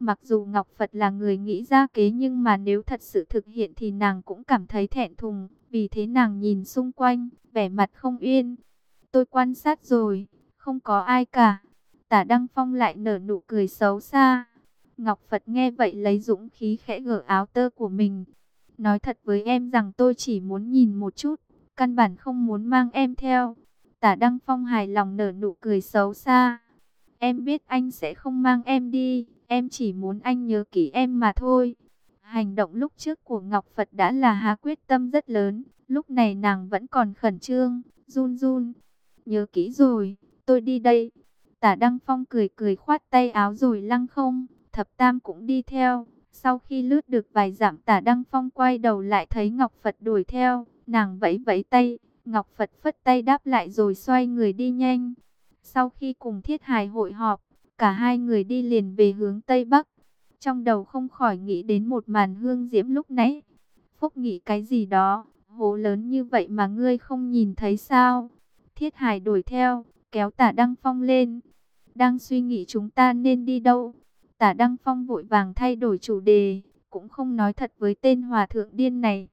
Mặc dù Ngọc Phật là người nghĩ ra kế nhưng mà nếu thật sự thực hiện thì nàng cũng cảm thấy thẹn thùng. Vì thế nàng nhìn xung quanh, vẻ mặt không yên. Tôi quan sát rồi, không có ai cả. Tả Đăng Phong lại nở nụ cười xấu xa. Ngọc Phật nghe vậy lấy dũng khí khẽ gỡ áo tơ của mình. Nói thật với em rằng tôi chỉ muốn nhìn một chút, căn bản không muốn mang em theo. Tả Đăng Phong hài lòng nở nụ cười xấu xa. Em biết anh sẽ không mang em đi, em chỉ muốn anh nhớ kỹ em mà thôi. Hành động lúc trước của Ngọc Phật đã là há quyết tâm rất lớn, lúc này nàng vẫn còn khẩn trương, run run. Nhớ kỹ rồi, tôi đi đây. Tả Đăng Phong cười cười khoát tay áo rồi lăng không, thập tam cũng đi theo. Sau khi lướt được vài dặm tả Đăng Phong quay đầu lại thấy Ngọc Phật đuổi theo, nàng vẫy vẫy tay, Ngọc Phật phất tay đáp lại rồi xoay người đi nhanh. Sau khi cùng Thiết Hài hội họp, cả hai người đi liền về hướng Tây Bắc. Trong đầu không khỏi nghĩ đến một màn hương diễm lúc nãy. Phúc nghĩ cái gì đó, hố lớn như vậy mà ngươi không nhìn thấy sao? Thiết Hải đuổi theo, kéo tả Đăng Phong lên. Đang suy nghĩ chúng ta nên đi đâu? Tả Đăng Phong vội vàng thay đổi chủ đề, cũng không nói thật với tên hòa thượng điên này.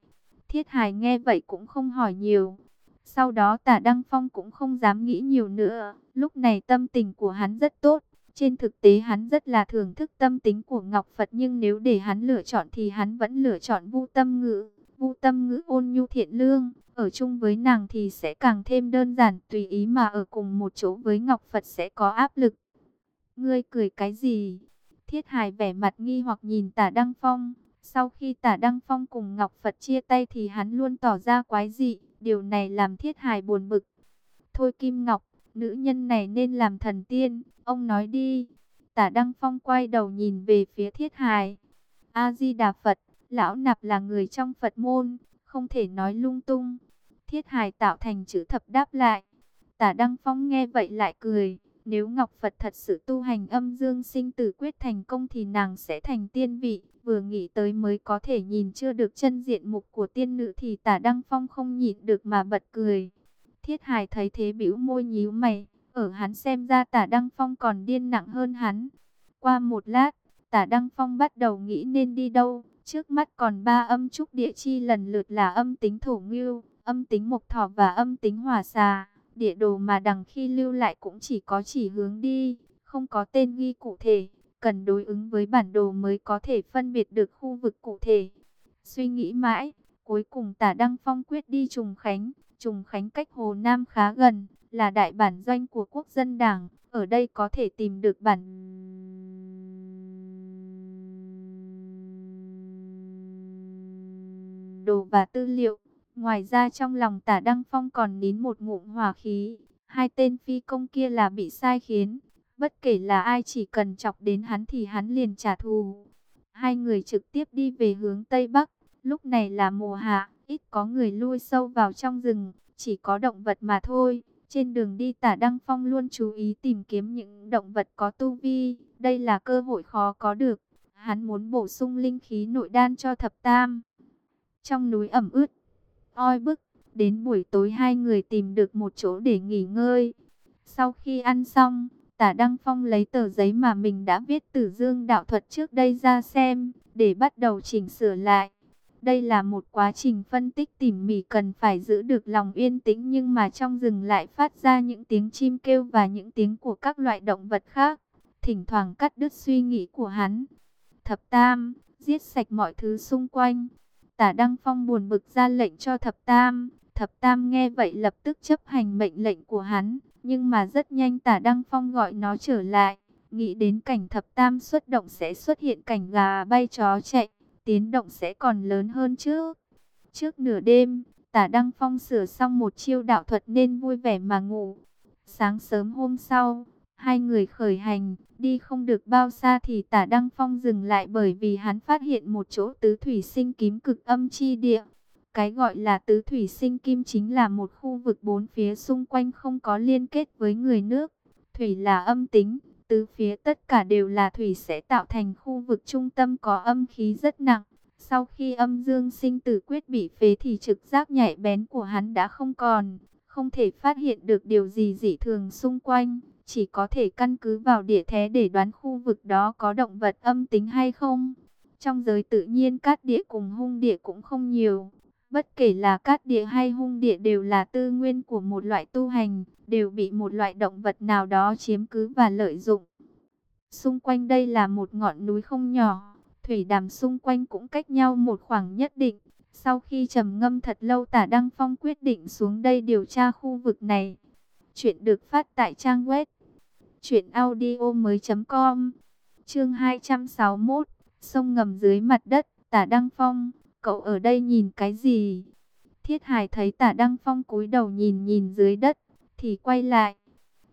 Thiết Hải nghe vậy cũng không hỏi nhiều. Sau đó tả Đăng Phong cũng không dám nghĩ nhiều nữa. Lúc này tâm tình của hắn rất tốt. Trên thực tế hắn rất là thưởng thức tâm tính của Ngọc Phật nhưng nếu để hắn lựa chọn thì hắn vẫn lựa chọn vu tâm ngữ. Vu tâm ngữ ôn nhu thiện lương, ở chung với nàng thì sẽ càng thêm đơn giản tùy ý mà ở cùng một chỗ với Ngọc Phật sẽ có áp lực. Ngươi cười cái gì? Thiết hài vẻ mặt nghi hoặc nhìn tả Đăng Phong. Sau khi tả Đăng Phong cùng Ngọc Phật chia tay thì hắn luôn tỏ ra quái dị. Điều này làm Thiết hài buồn bực. Thôi Kim Ngọc, nữ nhân này nên làm thần tiên. Ông nói đi. Tả Đăng Phong quay đầu nhìn về phía Thiết Hải. A-di-đà Phật, lão nạp là người trong Phật môn, không thể nói lung tung. Thiết Hải tạo thành chữ thập đáp lại. Tả Đăng Phong nghe vậy lại cười. Nếu Ngọc Phật thật sự tu hành âm dương sinh tử quyết thành công thì nàng sẽ thành tiên vị. Vừa nghĩ tới mới có thể nhìn chưa được chân diện mục của tiên nữ thì tả Đăng Phong không nhịn được mà bật cười. Thiết Hải thấy thế bĩu môi nhíu mày. Ở hắn xem ra tả Đăng Phong còn điên nặng hơn hắn. Qua một lát, tả Đăng Phong bắt đầu nghĩ nên đi đâu. Trước mắt còn ba âm trúc địa chi lần lượt là âm tính thổ ngưu, âm tính mộc thỏ và âm tính hỏa xà. Địa đồ mà đằng khi lưu lại cũng chỉ có chỉ hướng đi, không có tên ghi cụ thể. Cần đối ứng với bản đồ mới có thể phân biệt được khu vực cụ thể. Suy nghĩ mãi, cuối cùng tả Đăng Phong quyết đi Trùng Khánh. Trùng Khánh cách Hồ Nam khá gần, là đại bản doanh của quốc dân đảng. Ở đây có thể tìm được bản đồ và tư liệu. Ngoài ra trong lòng tả Đăng Phong còn nín một ngụm hỏa khí. Hai tên phi công kia là bị sai khiến. Bất kể là ai chỉ cần chọc đến hắn thì hắn liền trả thù. Hai người trực tiếp đi về hướng Tây Bắc. Lúc này là mùa hạ, ít có người lui sâu vào trong rừng. Chỉ có động vật mà thôi. Trên đường đi tả Đăng Phong luôn chú ý tìm kiếm những động vật có tu vi. Đây là cơ hội khó có được. Hắn muốn bổ sung linh khí nội đan cho thập tam. Trong núi ẩm ướt, oi bức, đến buổi tối hai người tìm được một chỗ để nghỉ ngơi. Sau khi ăn xong, tả Đăng Phong lấy tờ giấy mà mình đã viết từ dương đạo thuật trước đây ra xem, để bắt đầu chỉnh sửa lại. Đây là một quá trình phân tích tỉ mỉ cần phải giữ được lòng yên tĩnh nhưng mà trong rừng lại phát ra những tiếng chim kêu và những tiếng của các loại động vật khác. Thỉnh thoảng cắt đứt suy nghĩ của hắn. Thập Tam, giết sạch mọi thứ xung quanh. Tả Đăng Phong buồn bực ra lệnh cho Thập Tam. Thập Tam nghe vậy lập tức chấp hành mệnh lệnh của hắn. Nhưng mà rất nhanh Tả Đăng Phong gọi nó trở lại. Nghĩ đến cảnh Thập Tam xuất động sẽ xuất hiện cảnh gà bay chó chạy. Tiến động sẽ còn lớn hơn chứ. Trước nửa đêm, Tả Đăng Phong sửa xong một chiêu đạo thuật nên vui vẻ mà ngủ. Sáng sớm hôm sau, hai người khởi hành, đi không được bao xa thì tả Đăng Phong dừng lại bởi vì hắn phát hiện một chỗ tứ thủy sinh kim cực âm chi địa. Cái gọi là tứ thủy sinh kim chính là một khu vực bốn phía xung quanh không có liên kết với người nước. Thủy là âm tính, tứ phía tất cả đều là thủy sẽ tạo thành khu vực trung tâm có âm khí rất nặng. Sau khi âm dương sinh tử quyết bị phế thì trực giác nhạy bén của hắn đã không còn, không thể phát hiện được điều gì dị thường xung quanh. chỉ có thể căn cứ vào địa thế để đoán khu vực đó có động vật âm tính hay không. Trong giới tự nhiên cát địa cùng hung địa cũng không nhiều. Bất kể là cát địa hay hung địa đều là tư nguyên của một loại tu hành, đều bị một loại động vật nào đó chiếm cứ và lợi dụng. Xung quanh đây là một ngọn núi không nhỏ, thủy đàm xung quanh cũng cách nhau một khoảng nhất định. Sau khi trầm ngâm thật lâu tả Đăng Phong quyết định xuống đây điều tra khu vực này. Chuyện được phát tại trang web chuyểnaudio.com Chương 261 Sông ngầm dưới mặt đất, tả Đăng Phong, cậu ở đây nhìn cái gì? Thiết Hải thấy tả Đăng Phong cúi đầu nhìn nhìn dưới đất, thì quay lại.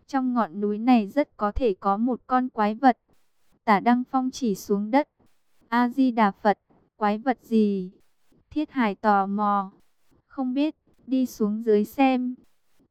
Trong ngọn núi này rất có thể có một con quái vật. Tả Đăng Phong chỉ xuống đất. A-di-đà Phật, quái vật gì? Thiết Hải tò mò. Không biết, đi xuống dưới xem.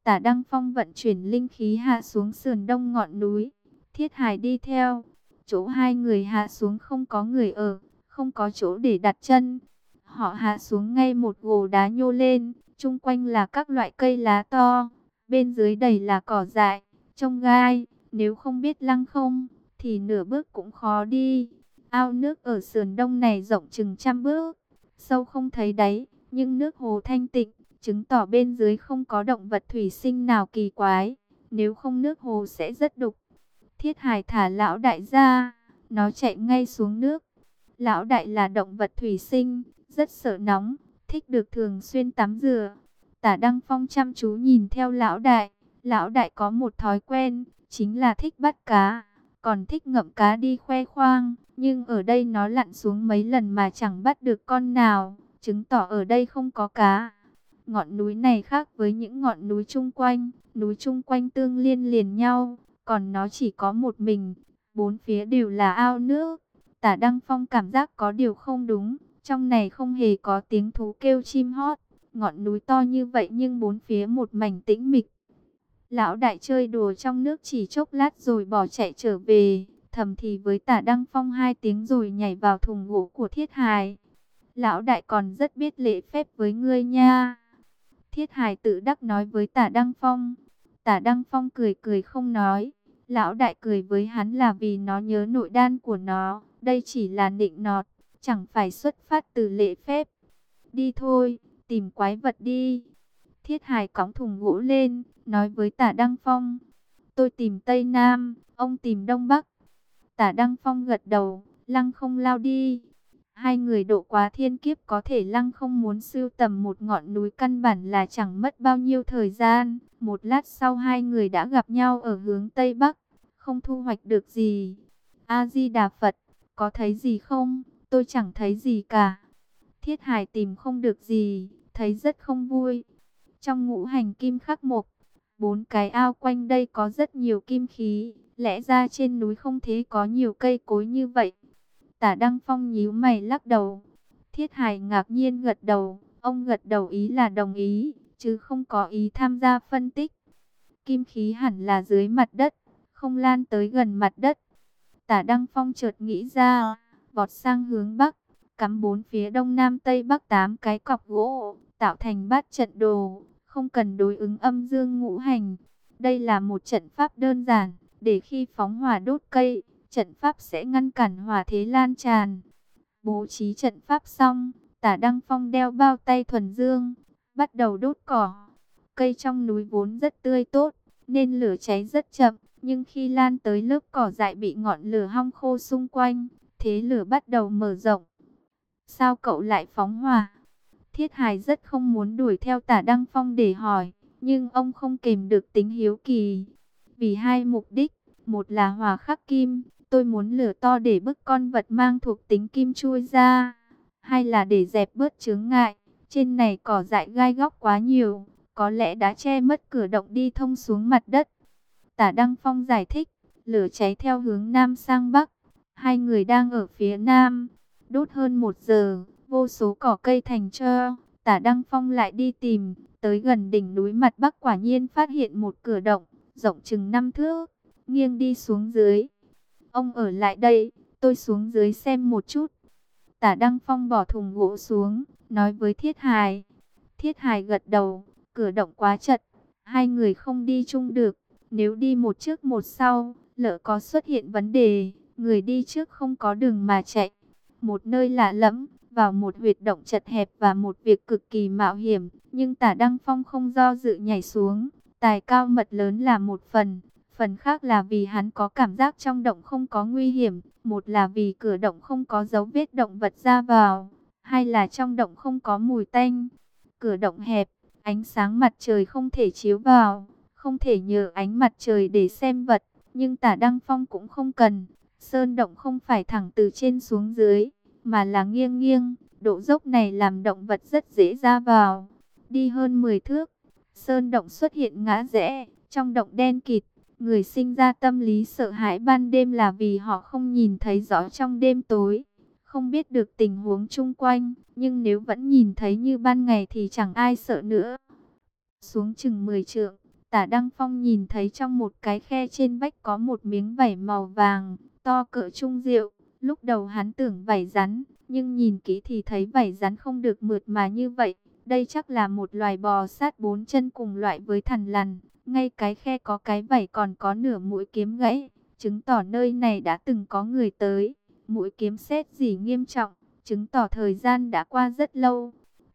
Tả Đăng Phong vận chuyển linh khí hạ xuống sườn đông ngọn núi. Thiết Hải đi theo. Chỗ hai người hạ xuống không có người ở, không có chỗ để đặt chân. Họ hạ xuống ngay một gồ đá nhô lên, chung quanh là các loại cây lá to. Bên dưới đầy là cỏ dại, trông gai. Nếu không biết lăng không, thì nửa bước cũng khó đi. Ao nước ở sườn đông này rộng chừng trăm bước, sâu không thấy đáy, nhưng nước hồ thanh tịnh, chứng tỏ bên dưới không có động vật thủy sinh nào kỳ quái. Nếu không nước hồ sẽ rất đục. Thiết hài thả lão đại ra, nó chạy ngay xuống nước. Lão đại là động vật thủy sinh, rất sợ nóng, thích được thường xuyên tắm rửa. Tả Đăng Phong chăm chú nhìn theo lão đại. Lão đại có một thói quen, chính là thích bắt cá, còn thích ngậm cá đi khoe khoang. Nhưng ở đây nó lặn xuống mấy lần mà chẳng bắt được con nào, chứng tỏ ở đây không có cá. Ngọn núi này khác với những ngọn núi chung quanh, núi chung quanh tương liên liền nhau, còn nó chỉ có một mình, bốn phía đều là ao nước. Tả Đăng Phong cảm giác có điều không đúng, trong này không hề có tiếng thú kêu chim hót, ngọn núi to như vậy nhưng bốn phía một mảnh tĩnh mịch. Lão đại chơi đùa trong nước chỉ chốc lát rồi bỏ chạy trở về, thầm thì với tả Đăng Phong hai tiếng rồi nhảy vào thùng gỗ của Thiết Hải. Lão đại còn rất biết lễ phép với ngươi nha. Thiết Hải tự đắc nói với tả Đăng Phong. Tả Đăng Phong cười cười không nói. Lão đại cười với hắn là vì nó nhớ nội đan của nó. Đây chỉ là nịnh nọt, chẳng phải xuất phát từ lễ phép. Đi thôi, tìm quái vật đi. Thiết Hải cõng thùng gỗ lên, nói với tả Đăng Phong. Tôi tìm Tây Nam, ông tìm Đông Bắc. Tả Đăng Phong gật đầu, lăng không lao đi. Hai người độ quá thiên kiếp có thể lăng không muốn sưu tầm một ngọn núi căn bản là chẳng mất bao nhiêu thời gian. Một lát sau hai người đã gặp nhau ở hướng Tây Bắc, không thu hoạch được gì. A-di-đà Phật, có thấy gì không? Tôi chẳng thấy gì cả. Thiết Hải tìm không được gì, thấy rất không vui. Trong ngũ hành kim khắc mộc, bốn cái ao quanh đây có rất nhiều kim khí. Lẽ ra trên núi không thế có nhiều cây cối như vậy. Tả Đăng Phong nhíu mày lắc đầu. Thiết Hải ngạc nhiên gật đầu. Ông gật đầu ý là đồng ý, chứ không có ý tham gia phân tích. Kim khí hẳn là dưới mặt đất, không lan tới gần mặt đất. Tả Đăng Phong chợt nghĩ ra, vọt sang hướng Bắc, cắm bốn phía Đông Nam Tây Bắc tám cái cọc gỗ, tạo thành bát trận đồ, không cần đối ứng âm dương ngũ hành. Đây là một trận pháp đơn giản, để khi phóng hỏa đốt cây, trận pháp sẽ ngăn cản hỏa thế lan tràn. Bố trí trận pháp xong, tả Đăng Phong đeo bao tay thuần dương, bắt đầu đốt cỏ. Cây trong núi vốn rất tươi tốt, nên lửa cháy rất chậm, nhưng khi lan tới lớp cỏ dại bị ngọn lửa hong khô xung quanh, thế lửa bắt đầu mở rộng. Sao cậu lại phóng hỏa? Thiết Hải rất không muốn đuổi theo tả Đăng Phong để hỏi, nhưng ông không kềm được tính hiếu kỳ. Vì hai mục đích, một là hòa khắc kim, tôi muốn lửa to để bức con vật mang thuộc tính kim chui ra. Hai là để dẹp bớt chướng ngại, trên này cỏ dại gai góc quá nhiều, có lẽ đã che mất cửa động đi thông xuống mặt đất. Tả Đăng Phong giải thích, lửa cháy theo hướng Nam sang Bắc, hai người đang ở phía Nam, đốt hơn một giờ, vô số cỏ cây thành trơ. Tả Đăng Phong lại đi tìm, tới gần đỉnh núi mặt Bắc quả nhiên phát hiện một cửa động, rộng chừng năm thước, nghiêng đi xuống dưới. Ông ở lại đây, tôi xuống dưới xem một chút. Tả Đăng Phong bỏ thùng gỗ xuống, nói với Thiết Hài. Thiết Hài gật đầu, cửa động quá chật, hai người không đi chung được, Nếu đi một trước một sau, lỡ có xuất hiện vấn đề, người đi trước không có đường mà chạy. Một nơi lạ lẫm, vào một huyệt động chật hẹp và một việc cực kỳ mạo hiểm, nhưng tả Đăng Phong không do dự nhảy xuống. Tài cao mật lớn là một phần, phần khác là vì hắn có cảm giác trong động không có nguy hiểm, một là vì cửa động không có dấu vết động vật ra vào, hai là trong động không có mùi tanh. Cửa động hẹp, ánh sáng mặt trời không thể chiếu vào, không thể nhờ ánh mặt trời để xem vật, nhưng tả Đăng Phong cũng không cần. Sơn động không phải thẳng từ trên xuống dưới, mà là nghiêng nghiêng, độ dốc này làm động vật rất dễ ra vào. Đi hơn 10 thước, sơn động xuất hiện ngã rẽ, trong động đen kịt, người sinh ra tâm lý sợ hãi ban đêm là vì họ không nhìn thấy rõ trong đêm tối, không biết được tình huống chung quanh, nhưng nếu vẫn nhìn thấy như ban ngày thì chẳng ai sợ nữa. Xuống chừng 10 trượng, tả Đăng Phong nhìn thấy trong một cái khe trên vách có một miếng vảy màu vàng, to cỡ trung rượu. Lúc đầu hắn tưởng vảy rắn, nhưng nhìn kỹ thì thấy vảy rắn không được mượt mà như vậy. Đây chắc là một loài bò sát bốn chân cùng loại với thằn lằn. Ngay cái khe có cái vảy còn có nửa mũi kiếm gãy, chứng tỏ nơi này đã từng có người tới. Mũi kiếm xét gì nghiêm trọng, chứng tỏ thời gian đã qua rất lâu.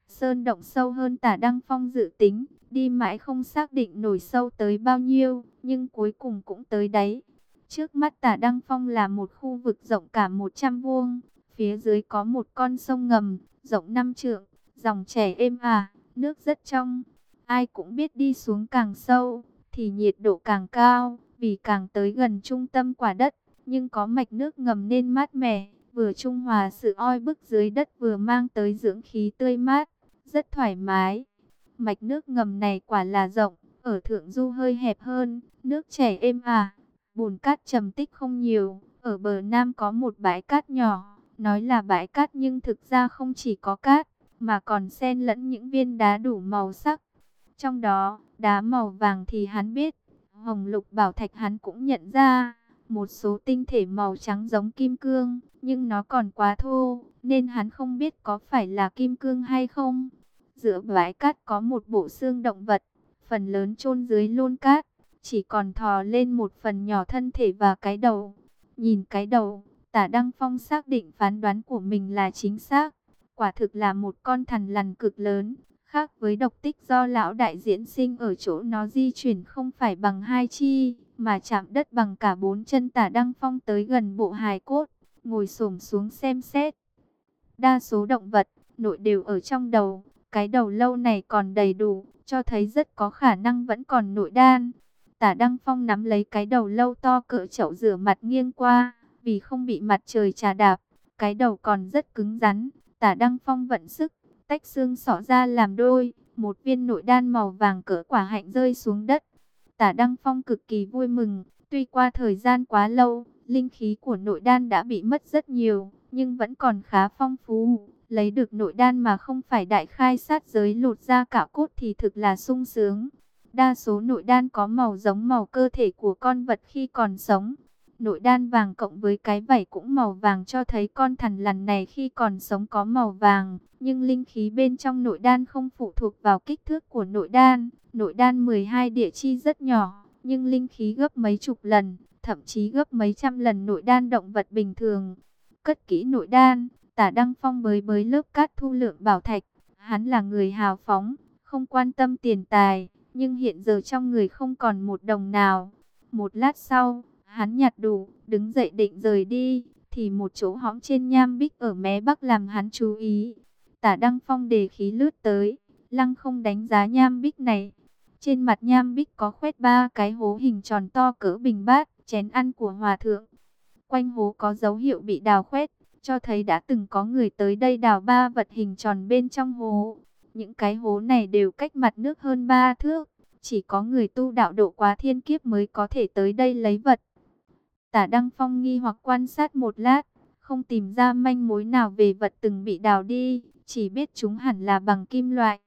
Sơn động sâu hơn tả Đăng Phong dự tính, đi mãi không xác định nổi sâu tới bao nhiêu, nhưng cuối cùng cũng tới đấy. Trước mắt tả Đăng Phong là một khu vực rộng cả 100 vuông, phía dưới có một con sông ngầm, rộng 5 trượng, dòng chảy êm ả, nước rất trong. Ai cũng biết đi xuống càng sâu, thì nhiệt độ càng cao, vì càng tới gần trung tâm quả đất, nhưng có mạch nước ngầm nên mát mẻ, vừa trung hòa sự oi bức dưới đất vừa mang tới dưỡng khí tươi mát, rất thoải mái. Mạch nước ngầm này quả là rộng, ở thượng du hơi hẹp hơn, nước chảy êm ả, bùn cát trầm tích không nhiều, ở bờ nam có một bãi cát nhỏ, nói là bãi cát nhưng thực ra không chỉ có cát, mà còn xen lẫn những viên đá đủ màu sắc. Trong đó, đá màu vàng thì hắn biết, hồng lục bảo thạch hắn cũng nhận ra, một số tinh thể màu trắng giống kim cương, nhưng nó còn quá thô, nên hắn không biết có phải là kim cương hay không. Giữa bãi cát có một bộ xương động vật, phần lớn chôn dưới lôn cát, chỉ còn thò lên một phần nhỏ thân thể và cái đầu. Nhìn cái đầu, tả Đăng Phong xác định phán đoán của mình là chính xác. Quả thực là một con thằn lằn cực lớn, khác với độc tích do lão đại diễn sinh ở chỗ nó di chuyển không phải bằng hai chi, mà chạm đất bằng cả bốn chân tả Đăng Phong tới gần bộ hài cốt, ngồi xổm xuống xem xét. Đa số động vật, nội đều ở trong đầu, cái đầu lâu này còn đầy đủ, cho thấy rất có khả năng vẫn còn nội đan. Tả Đăng Phong nắm lấy cái đầu lâu to cỡ chậu rửa mặt nghiêng qua, vì không bị mặt trời trà đạp, cái đầu còn rất cứng rắn. Tả Đăng Phong vận sức, tách xương sọ ra làm đôi, một viên nội đan màu vàng cỡ quả hạnh rơi xuống đất. Tả Đăng Phong cực kỳ vui mừng, tuy qua thời gian quá lâu, linh khí của nội đan đã bị mất rất nhiều, nhưng vẫn còn khá phong phú. Lấy được nội đan mà không phải đại khai sát giới lột ra cả cốt thì thực là sung sướng. Đa số nội đan có màu giống màu cơ thể của con vật khi còn sống. Nội đan vàng cộng với cái vảy cũng màu vàng cho thấy con thằn lằn này khi còn sống có màu vàng. Nhưng linh khí bên trong nội đan không phụ thuộc vào kích thước của nội đan. Nội đan 12 địa chi rất nhỏ, nhưng linh khí gấp mấy chục lần, thậm chí gấp mấy trăm lần nội đan động vật bình thường. Cất kỹ nội đan, tả Đăng Phong bới bới lớp cát thu lượng bảo thạch. Hắn là người hào phóng, không quan tâm tiền tài nhưng hiện giờ trong người không còn một đồng nào. Một lát sau, hắn nhặt đủ, đứng dậy định rời đi, thì một chỗ hõm trên nham bích ở mé bắc làm hắn chú ý. Tả Đăng Phong đề khí lướt tới, lăng không đánh giá nham bích này. Trên mặt nham bích có khoét ba cái hố hình tròn to cỡ bình bát, chén ăn của hòa thượng. Quanh hố có dấu hiệu bị đào khoét, cho thấy đã từng có người tới đây đào ba vật hình tròn bên trong hố. Những cái hố này đều cách mặt nước hơn ba thước. Chỉ có người tu đạo độ quá thiên kiếp mới có thể tới đây lấy vật. Tả Đăng Phong nghi hoặc quan sát một lát, không tìm ra manh mối nào về vật từng bị đào đi, chỉ biết chúng hẳn là bằng kim loại.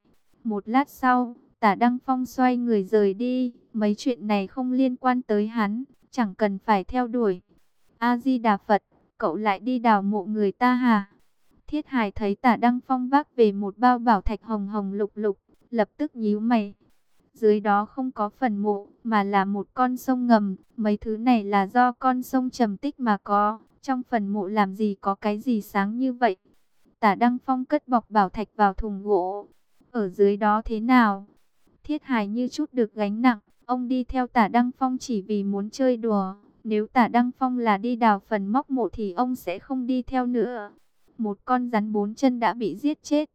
Một lát sau, tả Đăng Phong xoay người rời đi, mấy chuyện này không liên quan tới hắn, chẳng cần phải theo đuổi. A-di-đà Phật, cậu lại đi đào mộ người ta hả? Thiết Hải thấy tả Đăng Phong vác về một bao bảo thạch hồng hồng lục lục, lập tức nhíu mày. dưới đó không có phần mộ, mà là một con sông ngầm, mấy thứ này là do con sông trầm tích mà có, trong phần mộ làm gì có cái gì sáng như vậy. Tả Đăng Phong cất bọc bảo thạch vào thùng gỗ, ở dưới đó thế nào? Thiết hài như chút được gánh nặng, ông đi theo tả Đăng Phong chỉ vì muốn chơi đùa, nếu tả Đăng Phong là đi đào phần móc mộ thì ông sẽ không đi theo nữa. Một con rắn bốn chân đã bị giết chết.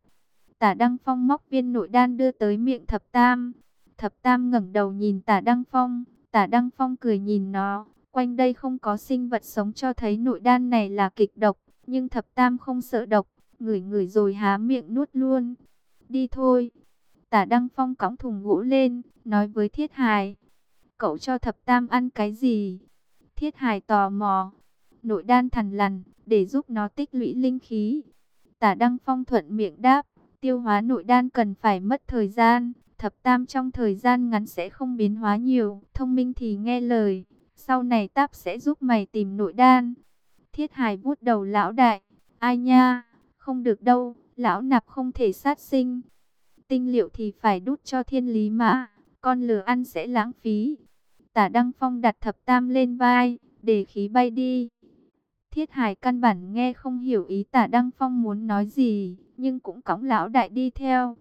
Tả Đăng Phong móc viên nội đan đưa tới miệng thập tam. Thập tam ngẩng đầu nhìn tả Đăng Phong. Tả Đăng Phong cười nhìn nó. Quanh đây không có sinh vật sống cho thấy nội đan này là kịch độc. Nhưng thập tam không sợ độc. Ngửi ngửi rồi há miệng nuốt luôn. Đi thôi. Tả Đăng Phong cõng thùng gỗ lên. Nói với Thiết Hài. Cậu cho thập tam ăn cái gì? Thiết Hài tò mò. Nội đan thằn lằn. Để giúp nó tích lũy linh khí. Tả Đăng Phong thuận miệng đáp. Tiêu hóa nội đan cần phải mất thời gian, thập tam trong thời gian ngắn sẽ không biến hóa nhiều, thông minh thì nghe lời, sau này táp sẽ giúp mày tìm nội đan. Thiết hài vuốt đầu lão đại, ai nha, không được đâu, lão nạp không thể sát sinh. Tinh liệu thì phải đút cho thiên lý mã, con lừa ăn sẽ lãng phí. Tả Đăng Phong đặt thập tam lên vai, để khí bay đi. Thiết Hải căn bản nghe không hiểu ý tả Đăng Phong muốn nói gì, nhưng cũng cõng lão đại đi theo.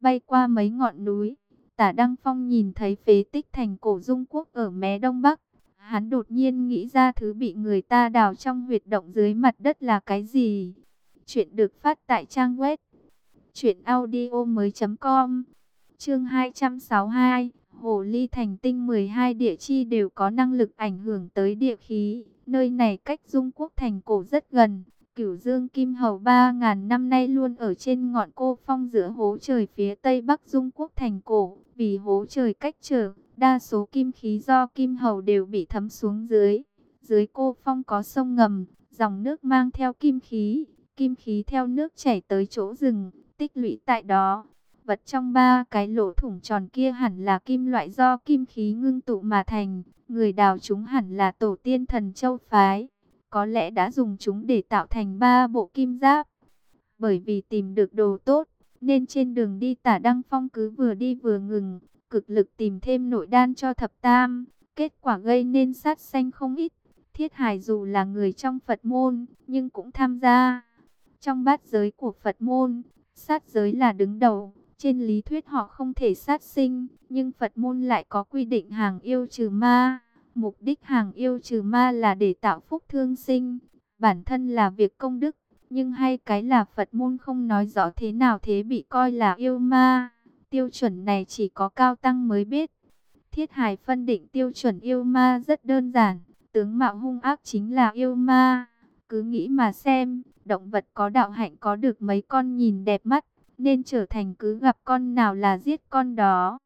Bay qua mấy ngọn núi, tả Đăng Phong nhìn thấy phế tích thành cổ dung quốc ở mé đông bắc. Hắn đột nhiên nghĩ ra thứ bị người ta đào trong huyệt động dưới mặt đất là cái gì. Chuyện được phát tại trang web truyệnaudiomoi.com. Chương 262, Hồ Ly Thành Tinh 12 địa chi đều có năng lực ảnh hưởng tới địa khí. Nơi này cách Dung Quốc thành cổ rất gần. Cửu Dương Kim Hầu 3.000 năm nay luôn ở trên ngọn cô phong giữa hố trời phía tây bắc Dung Quốc thành cổ. Vì hố trời cách trở, đa số kim khí do Kim Hầu đều bị thấm xuống dưới. Dưới cô phong có sông ngầm, dòng nước mang theo kim khí. Kim khí theo nước chảy tới chỗ rừng, tích lũy tại đó. Vật trong ba cái lỗ thủng tròn kia hẳn là kim loại do kim khí ngưng tụ mà thành. Người đào chúng hẳn là tổ tiên thần châu phái. Có lẽ đã dùng chúng để tạo thành ba bộ kim giáp. Bởi vì tìm được đồ tốt, nên trên đường đi tả Đăng Phong cứ vừa đi vừa ngừng, cực lực tìm thêm nội đan cho thập tam. Kết quả gây nên sát sanh không ít. Thiết Hải dù là người trong Phật môn, nhưng cũng tham gia. Trong bát giới của Phật môn, sát giới là đứng đầu. Trên lý thuyết họ không thể sát sinh, nhưng Phật môn lại có quy định hàng yêu trừ ma. Mục đích hàng yêu trừ ma là để tạo phúc thương sinh, bản thân là việc công đức, nhưng hay cái là Phật môn không nói rõ thế nào thế bị coi là yêu ma. Tiêu chuẩn này chỉ có cao tăng mới biết. Thiết hài phân định tiêu chuẩn yêu ma rất đơn giản, tướng mạo hung ác chính là yêu ma. Cứ nghĩ mà xem, động vật có đạo hạnh có được mấy con nhìn đẹp mắt, nên trở thành cứ gặp con nào là giết con đó.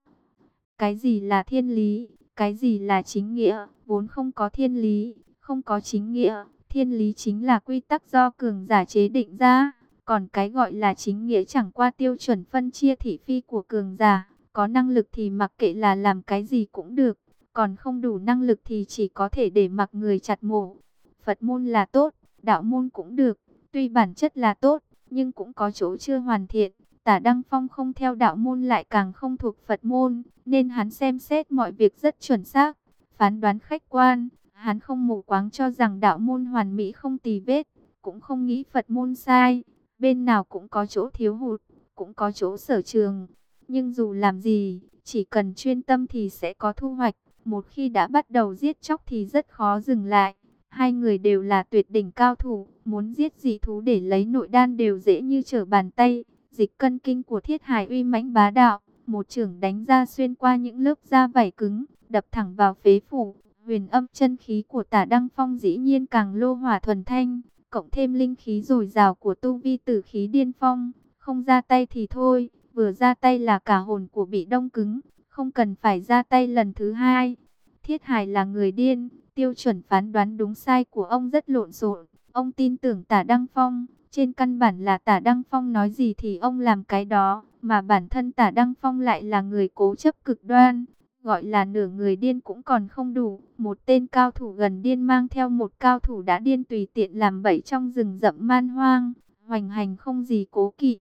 Cái gì là thiên lý, cái gì là chính nghĩa, vốn không có thiên lý, không có chính nghĩa, thiên lý chính là quy tắc do cường giả chế định ra, còn cái gọi là chính nghĩa chẳng qua tiêu chuẩn phân chia thị phi của cường giả, có năng lực thì mặc kệ là làm cái gì cũng được, còn không đủ năng lực thì chỉ có thể để mặc người chặt mổ. Phật môn là tốt, đạo môn cũng được, tuy bản chất là tốt, nhưng cũng có chỗ chưa hoàn thiện. Tả Đăng Phong không theo đạo môn lại càng không thuộc Phật môn, nên hắn xem xét mọi việc rất chuẩn xác, phán đoán khách quan. Hắn không mù quáng cho rằng đạo môn hoàn mỹ không tì vết, cũng không nghĩ Phật môn sai. Bên nào cũng có chỗ thiếu hụt, cũng có chỗ sở trường. Nhưng dù làm gì, chỉ cần chuyên tâm thì sẽ có thu hoạch. Một khi đã bắt đầu giết chóc thì rất khó dừng lại. Hai người đều là tuyệt đỉnh cao thủ, muốn giết dị thú để lấy nội đan đều dễ như trở bàn tay. Dịch cân kinh của thiết hải uy mãnh bá đạo, một trưởng đánh ra xuyên qua những lớp da vảy cứng, đập thẳng vào phế phủ. Huyền âm chân khí của tả Đăng Phong dĩ nhiên càng lô hỏa thuần thanh, cộng thêm linh khí dồi dào của tu vi tử khí điên phong. Không ra tay thì thôi, vừa ra tay là cả hồn của bị đông cứng, không cần phải ra tay lần thứ hai. Thiết Hải là người điên, tiêu chuẩn phán đoán đúng sai của ông rất lộn xộn. Ông tin tưởng tả Đăng Phong, trên căn bản là tả Đăng Phong nói gì thì ông làm cái đó, mà bản thân tả Đăng Phong lại là người cố chấp cực đoan, gọi là nửa người điên cũng còn không đủ. Một tên cao thủ gần điên mang theo một cao thủ đã điên tùy tiện làm bẫy trong rừng rậm man hoang, hoành hành không gì cố kỵ.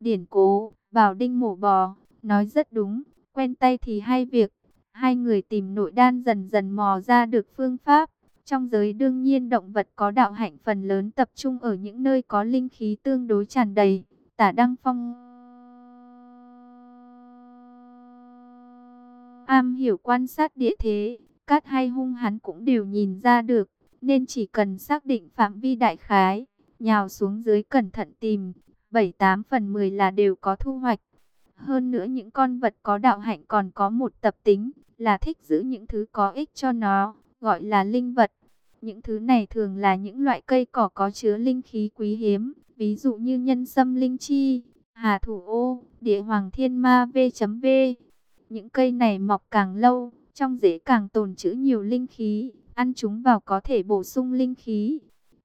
Điển cố, bảo đinh mổ bò, nói rất đúng, quen tay thì hay việc. Hai người tìm nội đan dần dần mò ra được phương pháp. Trong giới đương nhiên động vật có đạo hạnh phần lớn tập trung ở những nơi có linh khí tương đối tràn đầy. Tả Đăng Phong am hiểu quan sát địa thế, cát hay hung hắn cũng đều nhìn ra được, nên chỉ cần xác định phạm vi đại khái, nhào xuống dưới cẩn thận tìm, 7-8 phần 10 là đều có thu hoạch. Hơn nữa những con vật có đạo hạnh còn có một tập tính, là thích giữ những thứ có ích cho nó, gọi là linh vật. Những thứ này thường là những loại cây cỏ có chứa linh khí quý hiếm, ví dụ như nhân sâm linh chi, hà thủ ô, địa hoàng thiên ma v.v. Những cây này mọc càng lâu, trong rễ càng tồn trữ nhiều linh khí, ăn chúng vào có thể bổ sung linh khí.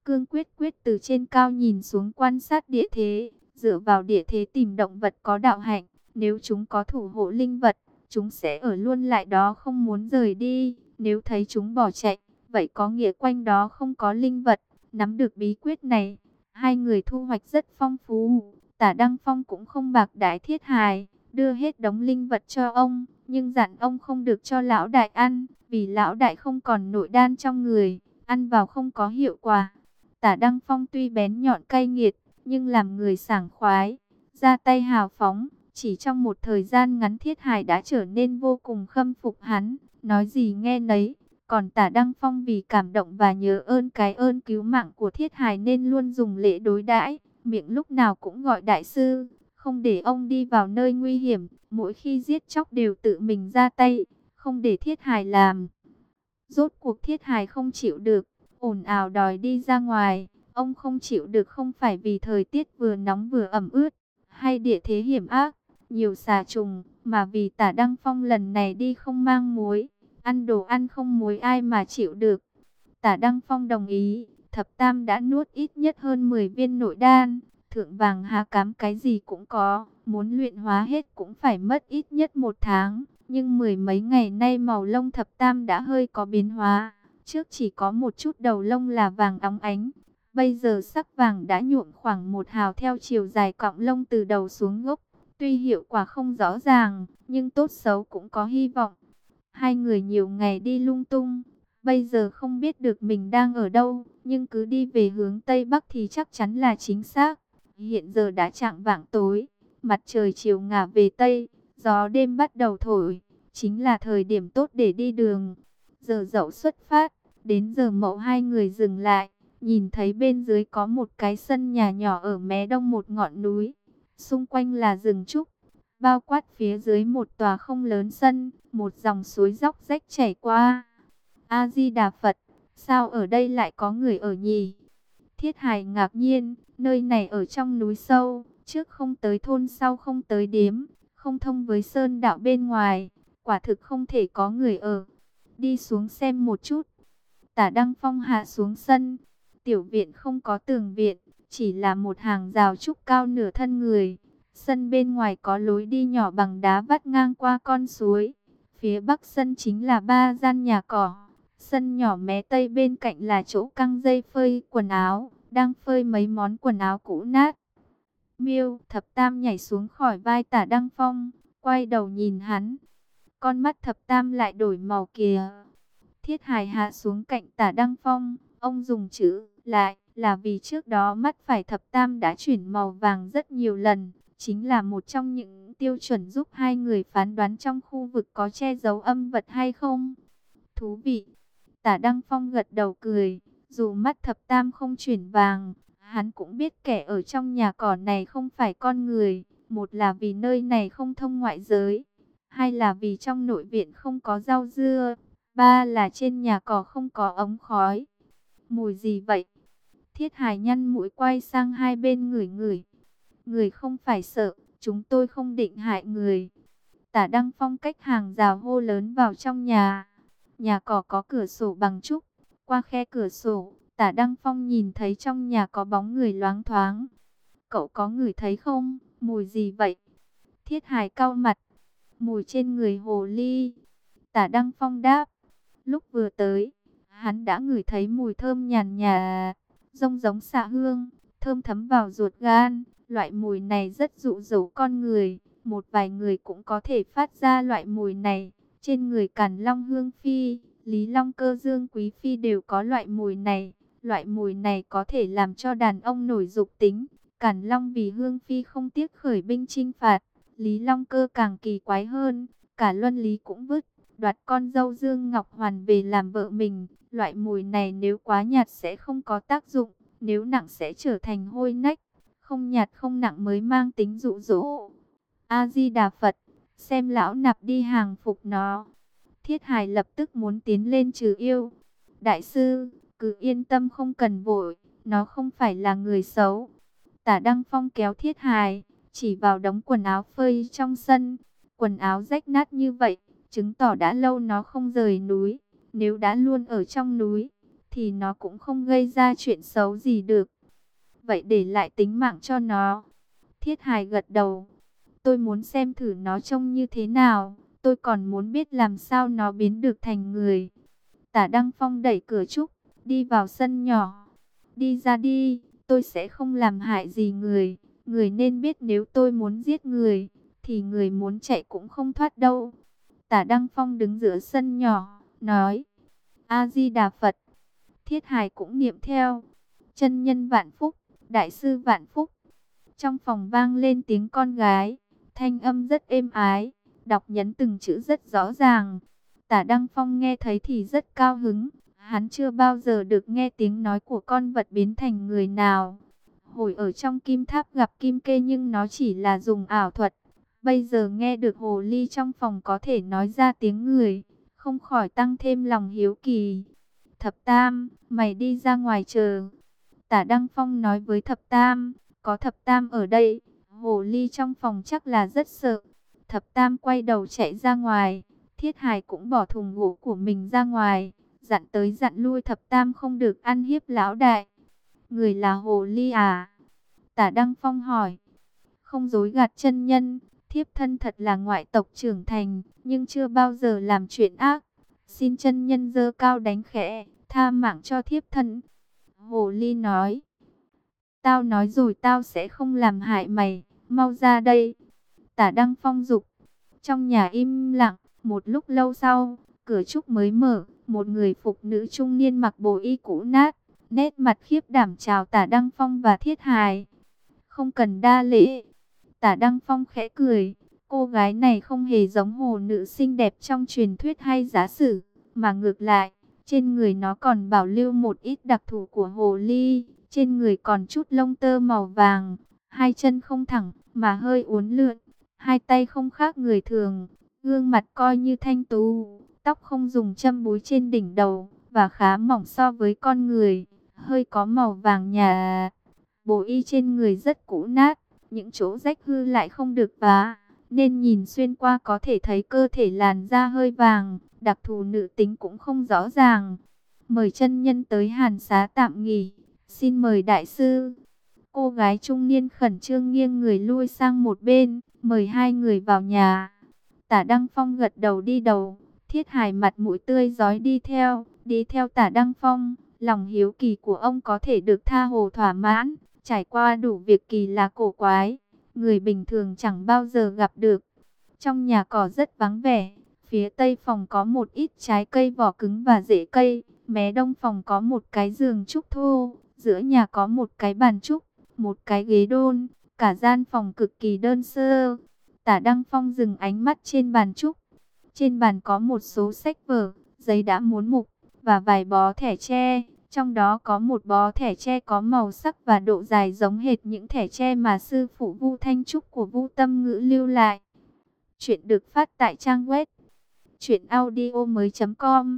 Cương quyết quyết từ trên cao nhìn xuống quan sát địa thế, dựa vào địa thế tìm động vật có đạo hạnh, nếu chúng có thủ hộ linh vật, chúng sẽ ở luôn lại đó không muốn rời đi, nếu thấy chúng bỏ chạy, vậy có nghĩa quanh đó không có linh vật, nắm được bí quyết này, hai người thu hoạch rất phong phú, tả Đăng Phong cũng không bạc đái thiết hài, đưa hết đống linh vật cho ông, nhưng dặn ông không được cho lão đại ăn, vì lão đại không còn nội đan trong người, ăn vào không có hiệu quả. Tả Đăng Phong tuy bén nhọn cay nghiệt, nhưng làm người sảng khoái, ra tay hào phóng, chỉ trong một thời gian ngắn Thiết Hải đã trở nên vô cùng khâm phục hắn, nói gì nghe nấy. Còn tả Đăng Phong vì cảm động và nhớ ơn cái ơn cứu mạng của Thiết Hải nên luôn dùng lễ đối đãi miệng lúc nào cũng gọi đại sư, không để ông đi vào nơi nguy hiểm, mỗi khi giết chóc đều tự mình ra tay, không để Thiết Hải làm. Rốt cuộc Thiết Hải không chịu được, ồn ào đòi đi ra ngoài, ông không chịu được không phải vì thời tiết vừa nóng vừa ẩm ướt, hay địa thế hiểm ác, nhiều xà trùng, mà vì tả Đăng Phong lần này đi không mang muối, ăn đồ ăn không muối ai mà chịu được. Tả Đăng Phong đồng ý, thập tam đã nuốt ít nhất hơn 10 viên nội đan, thượng vàng há cám cái gì cũng có, muốn luyện hóa hết cũng phải mất ít nhất một tháng. Nhưng mười mấy ngày nay màu lông thập tam đã hơi có biến hóa, trước chỉ có một chút đầu lông là vàng óng ánh. Bây giờ sắc vàng đã nhuộm khoảng một hào theo chiều dài cọng lông từ đầu xuống gốc. Tuy hiệu quả không rõ ràng, nhưng tốt xấu cũng có hy vọng. Hai người nhiều ngày đi lung tung, bây giờ không biết được mình đang ở đâu, nhưng cứ đi về hướng Tây Bắc thì chắc chắn là chính xác. Hiện giờ đã chạng vạng tối, mặt trời chiều ngả về Tây, gió đêm bắt đầu thổi, chính là thời điểm tốt để đi đường. Giờ dậu xuất phát, đến giờ mậu hai người dừng lại, nhìn thấy bên dưới có một cái sân nhà nhỏ ở mé đông một ngọn núi. Xung quanh là rừng trúc, bao quát phía dưới một tòa không lớn sân, một dòng suối dốc rách chảy qua. A-di-đà Phật, sao ở đây lại có người ở nhỉ? Thiết Hải ngạc nhiên, nơi này ở trong núi sâu, trước không tới thôn sau không tới điếm, không thông với sơn đạo bên ngoài, quả thực không thể có người ở. Đi xuống xem một chút. Tả Đăng Phong hạ xuống sân, tiểu viện không có tường viện, chỉ là một hàng rào trúc cao nửa thân người. Sân bên ngoài có lối đi nhỏ bằng đá vắt ngang qua con suối. Phía bắc sân chính là ba gian nhà cỏ. Sân nhỏ mé tây bên cạnh là chỗ căng dây phơi quần áo, đang phơi mấy món quần áo cũ nát. Miêu thập tam nhảy xuống khỏi vai tả Đăng Phong, quay đầu nhìn hắn. Con mắt thập tam lại đổi màu kìa. Thiết hài hạ xuống cạnh tả Đăng Phong, ông dùng chữ lại là vì trước đó mắt phải thập tam đã chuyển màu vàng rất nhiều lần. Chính là một trong những tiêu chuẩn giúp hai người phán đoán trong khu vực có che giấu âm vật hay không. Thú vị. Tả Đăng Phong gật đầu cười. Dù mắt thập tam không chuyển vàng, hắn cũng biết kẻ ở trong nhà cỏ này không phải con người. Một là vì nơi này không thông ngoại giới. Hai là vì trong nội viện không có rau dưa. Ba là trên nhà cỏ không có ống khói. Mùi gì vậy? Thiết Hải nhăn mũi quay sang hai bên người người. Người không phải sợ, chúng tôi không định hại người. Tả Đăng Phong cách hàng rào hô lớn vào trong nhà. Nhà cỏ có cửa sổ bằng trúc. Qua khe cửa sổ, tả Đăng Phong nhìn thấy trong nhà có bóng người loáng thoáng. Cậu có người thấy không? Mùi gì vậy? Thiết Hải cau mặt. Mùi trên người hồ ly. Tả Đăng Phong đáp. Lúc vừa tới, hắn đã ngửi thấy mùi thơm nhàn nhà, rông giống xạ hương, thơm thấm vào ruột gan. Loại mùi này rất dụ dỗ con người. một vài người cũng có thể phát ra loại mùi này. Trên người Càn Long Hương Phi, Lý Long Cơ Dương Quý Phi đều có loại mùi này. Loại mùi này có thể làm cho đàn ông nổi dục tính. Càn Long vì Hương Phi không tiếc khởi binh chinh phạt. Lý Long Cơ càng kỳ quái hơn, cả luân lý cũng vứt, đoạt con dâu Dương Ngọc Hoàn về làm vợ mình. Loại mùi này nếu quá nhạt sẽ không có tác dụng, nếu nặng sẽ trở thành hôi nách. Không nhạt không nặng mới mang tính dụ dỗ. A-di-đà Phật, xem lão nạp đi hàng phục nó. Thiết hài lập tức muốn tiến lên trừ yêu. Đại sư, cứ yên tâm không cần vội, nó không phải là người xấu. Tả Đăng Phong kéo Thiết hài chỉ vào đống quần áo phơi trong sân. Quần áo rách nát như vậy, chứng tỏ đã lâu nó không rời núi. Nếu đã luôn ở trong núi, thì nó cũng không gây ra chuyện xấu gì được. Vậy để lại tính mạng cho nó. Thiết hài gật đầu. Tôi muốn xem thử nó trông như thế nào. Tôi còn muốn biết làm sao nó biến được thành người. Tả Đăng Phong đẩy cửa trúc, đi vào sân nhỏ. Đi ra đi, tôi sẽ không làm hại gì người. Người nên biết nếu tôi muốn giết người, thì người muốn chạy cũng không thoát đâu. Tả Đăng Phong đứng giữa sân nhỏ, nói, A-di-đà Phật, Thiết Hải cũng niệm theo, chân nhân vạn phúc, đại sư vạn phúc. Trong phòng vang lên tiếng con gái, thanh âm rất êm ái, đọc nhấn từng chữ rất rõ ràng. Tả Đăng Phong nghe thấy thì rất cao hứng, hắn chưa bao giờ được nghe tiếng nói của con vật biến thành người nào. Hồi ở trong kim tháp gặp kim kê nhưng nó chỉ là dùng ảo thuật. Bây giờ nghe được hồ ly trong phòng có thể nói ra tiếng người, không khỏi tăng thêm lòng hiếu kỳ. Thập Tam, mày đi ra ngoài chờ. Tả Đăng Phong nói với Thập Tam, có Thập Tam ở đây, hồ ly trong phòng chắc là rất sợ. Thập Tam quay đầu chạy ra ngoài, Thiết Hải cũng bỏ thùng gỗ của mình ra ngoài, dặn tới dặn lui Thập Tam không được ăn hiếp lão đại. Người là hồ ly à? Tả Đăng Phong hỏi. Không dối gạt chân nhân, thiếp thân thật là ngoại tộc trưởng thành, nhưng chưa bao giờ làm chuyện ác. Xin chân nhân dơ cao đánh khẽ, tha mạng cho thiếp thân. Hồ ly nói. Tao nói rồi tao sẽ không làm hại mày, mau ra đây. Tả Đăng Phong dục. Trong nhà im lặng, một lúc lâu sau, cửa trúc mới mở, một người phục nữ trung niên mặc bộ y cũ nát, nét mặt khiếp đảm chào tả Đăng Phong và Thiết Hài. Không cần đa lễ. Tả Đăng Phong khẽ cười. Cô gái này không hề giống hồ nữ xinh đẹp trong truyền thuyết hay giả sử. Mà ngược lại, trên người nó còn bảo lưu một ít đặc thù của hồ ly. Trên người còn chút lông tơ màu vàng. Hai chân không thẳng, mà hơi uốn lượn. Hai tay không khác người thường. Gương mặt coi như thanh tú. Tóc không dùng châm búi trên đỉnh đầu. Và khá mỏng so với con người. Hơi có màu vàng nhà Bộ y trên người rất cũ nát, những chỗ rách hư lại không được vá, nên nhìn xuyên qua có thể thấy cơ thể làn da hơi vàng, đặc thù nữ tính cũng không rõ ràng. Mời chân nhân tới hàn xá tạm nghỉ, xin mời đại sư. Cô gái trung niên khẩn trương nghiêng người lui sang một bên, mời hai người vào nhà. Tả Đăng Phong gật đầu đi đầu, thiết hài mặt mũi tươi giói đi theo, đi theo tả Đăng Phong. Lòng hiếu kỳ của ông có thể được tha hồ thỏa mãn, Trải qua đủ việc kỳ lạ cổ quái, người bình thường chẳng bao giờ gặp được. Trong nhà cỏ rất vắng vẻ, phía tây phòng có một ít trái cây vỏ cứng và rễ cây, mé đông phòng có một cái giường trúc thô, giữa nhà có một cái bàn trúc, một cái ghế đôn, cả gian phòng cực kỳ đơn sơ. Tả Đăng Phong dừng ánh mắt trên bàn trúc. Trên bàn có một số sách vở, giấy đã muốn mục và vài bó thẻ tre. Trong đó có một bó thẻ tre có màu sắc và độ dài giống hệt những thẻ tre mà sư phụ Vu Thanh Trúc của Vu Tâm Ngữ lưu lại. Chuyện được phát tại trang web truyệnaudiomoi.com.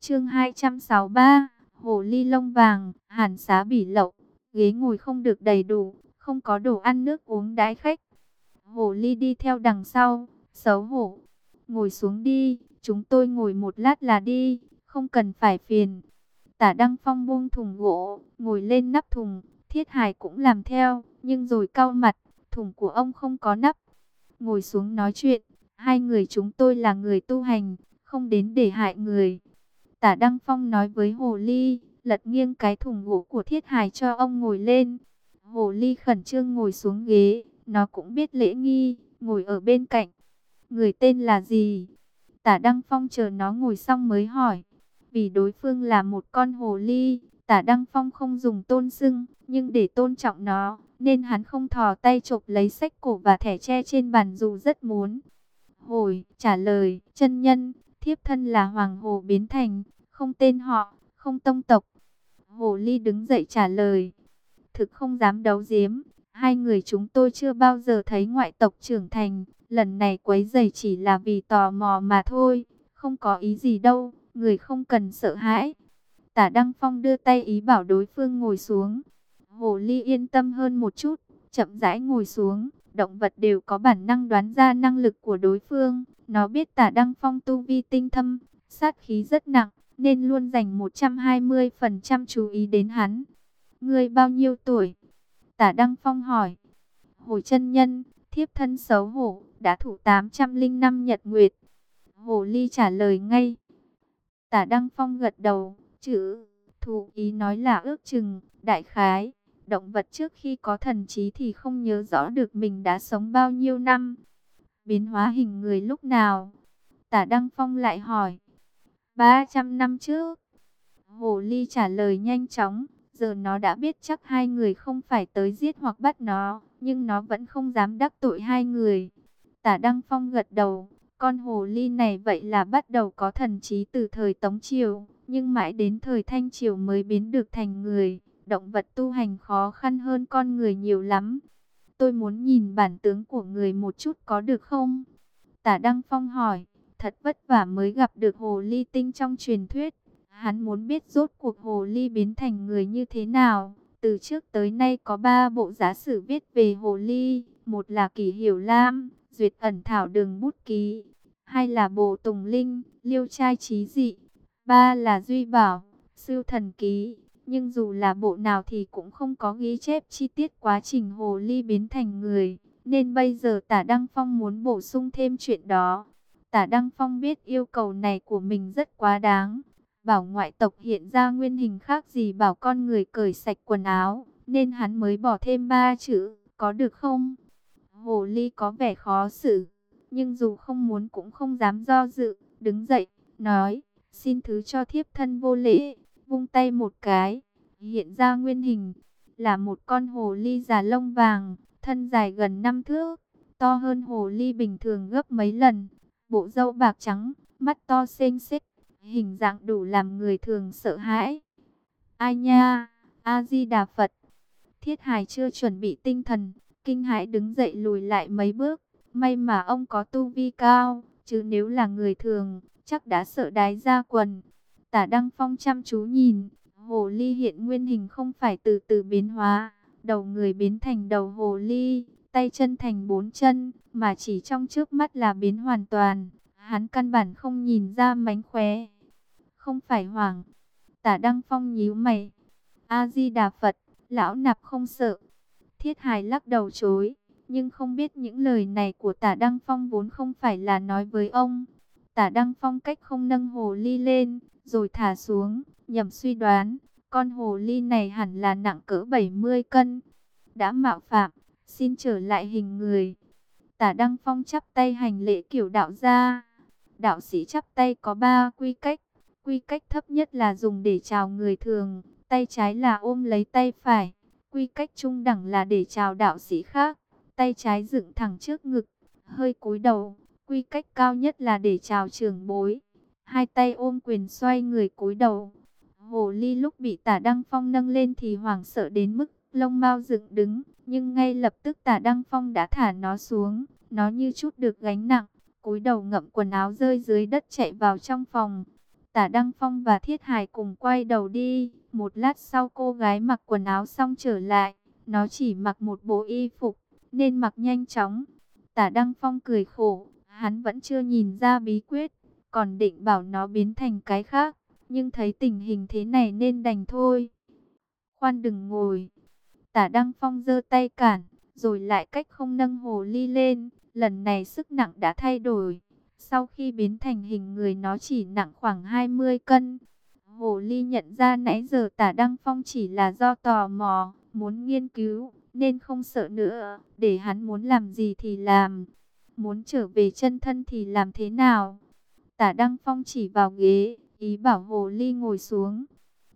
Chương 263, hồ ly lông vàng, hàn xá bỉ lậu, ghế ngồi không được đầy đủ, không có đồ ăn nước uống đãi khách. Hồ ly đi theo đằng sau, xấu hổ. Ngồi xuống đi, chúng tôi ngồi một lát là đi, không cần phải phiền. Tả Đăng Phong buông thùng gỗ, ngồi lên nắp thùng, Thiết Hải cũng làm theo, nhưng rồi cau mặt, thùng của ông không có nắp. Ngồi xuống nói chuyện, hai người chúng tôi là người tu hành, không đến để hại người. Tả Đăng Phong nói với Hồ Ly, lật nghiêng cái thùng gỗ của Thiết Hải cho ông ngồi lên. Hồ Ly khẩn trương ngồi xuống ghế, nó cũng biết lễ nghi, ngồi ở bên cạnh. Người tên là gì? Tả Đăng Phong chờ nó ngồi xong mới hỏi. Vì đối phương là một con hồ ly, tả Đăng Phong không dùng tôn sưng, nhưng để tôn trọng nó, nên hắn không thò tay chộp lấy sách cổ và thẻ tre trên bàn dù rất muốn. Hồi, trả lời, chân nhân, thiếp thân là Hoàng Hồ Biến Thành, không tên họ, không tông tộc. Hồ Ly đứng dậy trả lời, thực không dám đấu giếm, hai người chúng tôi chưa bao giờ thấy ngoại tộc trưởng thành, lần này quấy giày chỉ là vì tò mò mà thôi, không có ý gì đâu, người không cần sợ hãi. Tả Đăng Phong đưa tay ý bảo đối phương ngồi xuống. Hồ Ly yên tâm hơn một chút, chậm rãi ngồi xuống. Động vật đều có bản năng đoán ra năng lực của đối phương. Nó biết tả Đăng Phong tu vi tinh thâm, sát khí rất nặng, nên luôn dành 120% chú ý đến hắn. Ngươi bao nhiêu tuổi? Tả Đăng Phong hỏi. Hồi chân nhân, thiếp thân xấu hổ, đã thủ 805 nhật nguyệt. Hồ Ly trả lời ngay. Tả Đăng Phong gật đầu, chữ, thủ ý nói là ước chừng, đại khái. Động vật trước khi có thần trí thì không nhớ rõ được mình đã sống bao nhiêu năm. Biến hóa hình người lúc nào? Tả Đăng Phong lại hỏi. 300 năm trước. Hồ Ly trả lời nhanh chóng. Giờ nó đã biết chắc hai người không phải tới giết hoặc bắt nó. Nhưng nó vẫn không dám đắc tội hai người. Tả Đăng Phong gật đầu. Con hồ ly này vậy là bắt đầu có thần trí từ thời Tống Triều. Nhưng mãi đến thời Thanh Triều mới biến được thành người. Động vật tu hành khó khăn hơn con người nhiều lắm. Tôi muốn nhìn bản tướng của người một chút có được không? Tả Đăng Phong hỏi, thật vất vả mới gặp được hồ ly tinh trong truyền thuyết. Hắn muốn biết rốt cuộc hồ ly biến thành người như thế nào. Từ trước tới nay có ba bộ giả sử viết về hồ ly. Một là Kỳ Hiểu Lam, Duyệt ẩn thảo đường bút ký. Hai là bộ Tùng Linh, Liêu trai trí dị. Ba là Duy Bảo, siêu Thần Ký. Nhưng dù là bộ nào thì cũng không có ghi chép chi tiết quá trình hồ ly biến thành người. Nên bây giờ tả Đăng Phong muốn bổ sung thêm chuyện đó. Tả Đăng Phong biết yêu cầu này của mình rất quá đáng. Bảo ngoại tộc hiện ra nguyên hình khác gì bảo con người cởi sạch quần áo. Nên hắn mới bỏ thêm ba chữ, có được không? Hồ ly có vẻ khó xử. Nhưng dù không muốn cũng không dám do dự. Đứng dậy, nói, xin thứ cho thiếp thân vô lễ vung tay một cái, hiện ra nguyên hình, là một con hồ ly già lông vàng, thân dài gần năm thước, to hơn hồ ly bình thường gấp mấy lần, bộ râu bạc trắng, mắt to xênh xích, hình dạng đủ làm người thường sợ hãi. Ai nha, A-di-đà Phật, thiết hài chưa chuẩn bị tinh thần, kinh hãi đứng dậy lùi lại mấy bước, may mà ông có tu vi cao, chứ nếu là người thường, chắc đã sợ đái ra quần. Tả Đăng Phong chăm chú nhìn, hồ ly hiện nguyên hình không phải từ từ biến hóa, đầu người biến thành đầu hồ ly, tay chân thành bốn chân, mà chỉ trong trước mắt là biến hoàn toàn. Hắn căn bản không nhìn ra mánh khóe. Không phải hoàng. Tả Đăng Phong nhíu mày. A-di-đà Phật, lão nạp không sợ. Thiết hài lắc đầu chối, nhưng không biết những lời này của tả Đăng Phong vốn không phải là nói với ông. Tả Đăng Phong cách không nâng hồ ly lên, rồi thả xuống, nhầm suy đoán, con hồ ly này hẳn là nặng cỡ 70 cân. Đã mạo phạm, xin trở lại hình người. Tả Đăng Phong chắp tay hành lễ kiểu đạo gia. Đạo sĩ chắp tay có ba quy cách. Quy cách thấp nhất là dùng để chào người thường, tay trái là ôm lấy tay phải. Quy cách trung đẳng là để chào đạo sĩ khác, tay trái dựng thẳng trước ngực, hơi cúi đầu. Quy cách cao nhất là để chào trưởng bối hai tay ôm quyền xoay người cúi đầu. Hồ ly lúc bị tả Đăng Phong nâng lên thì hoảng sợ đến mức lông mau dựng đứng, nhưng ngay lập tức tả Đăng Phong đã thả nó xuống, nó như chút được gánh nặng, cúi đầu ngậm quần áo rơi dưới đất chạy vào trong phòng. Tả Đăng Phong và Thiết Hải cùng quay đầu đi, một lát sau cô gái mặc quần áo xong trở lại, nó chỉ mặc một bộ y phục, nên mặc nhanh chóng. Tả Đăng Phong cười khổ, hắn vẫn chưa nhìn ra bí quyết, còn định bảo nó biến thành cái khác, nhưng thấy tình hình thế này nên đành thôi. Khoan đừng ngồi. Tả Đăng Phong giơ tay cản, rồi lại cách không nâng hồ ly lên, lần này sức nặng đã thay đổi. Sau khi biến thành hình người nó chỉ nặng khoảng 20 cân. Hồ ly nhận ra nãy giờ tả Đăng Phong chỉ là do tò mò, muốn nghiên cứu, nên không sợ nữa, để hắn muốn làm gì thì làm. Muốn trở về chân thân thì làm thế nào? Tả Đăng Phong chỉ vào ghế, ý bảo Hồ Ly ngồi xuống.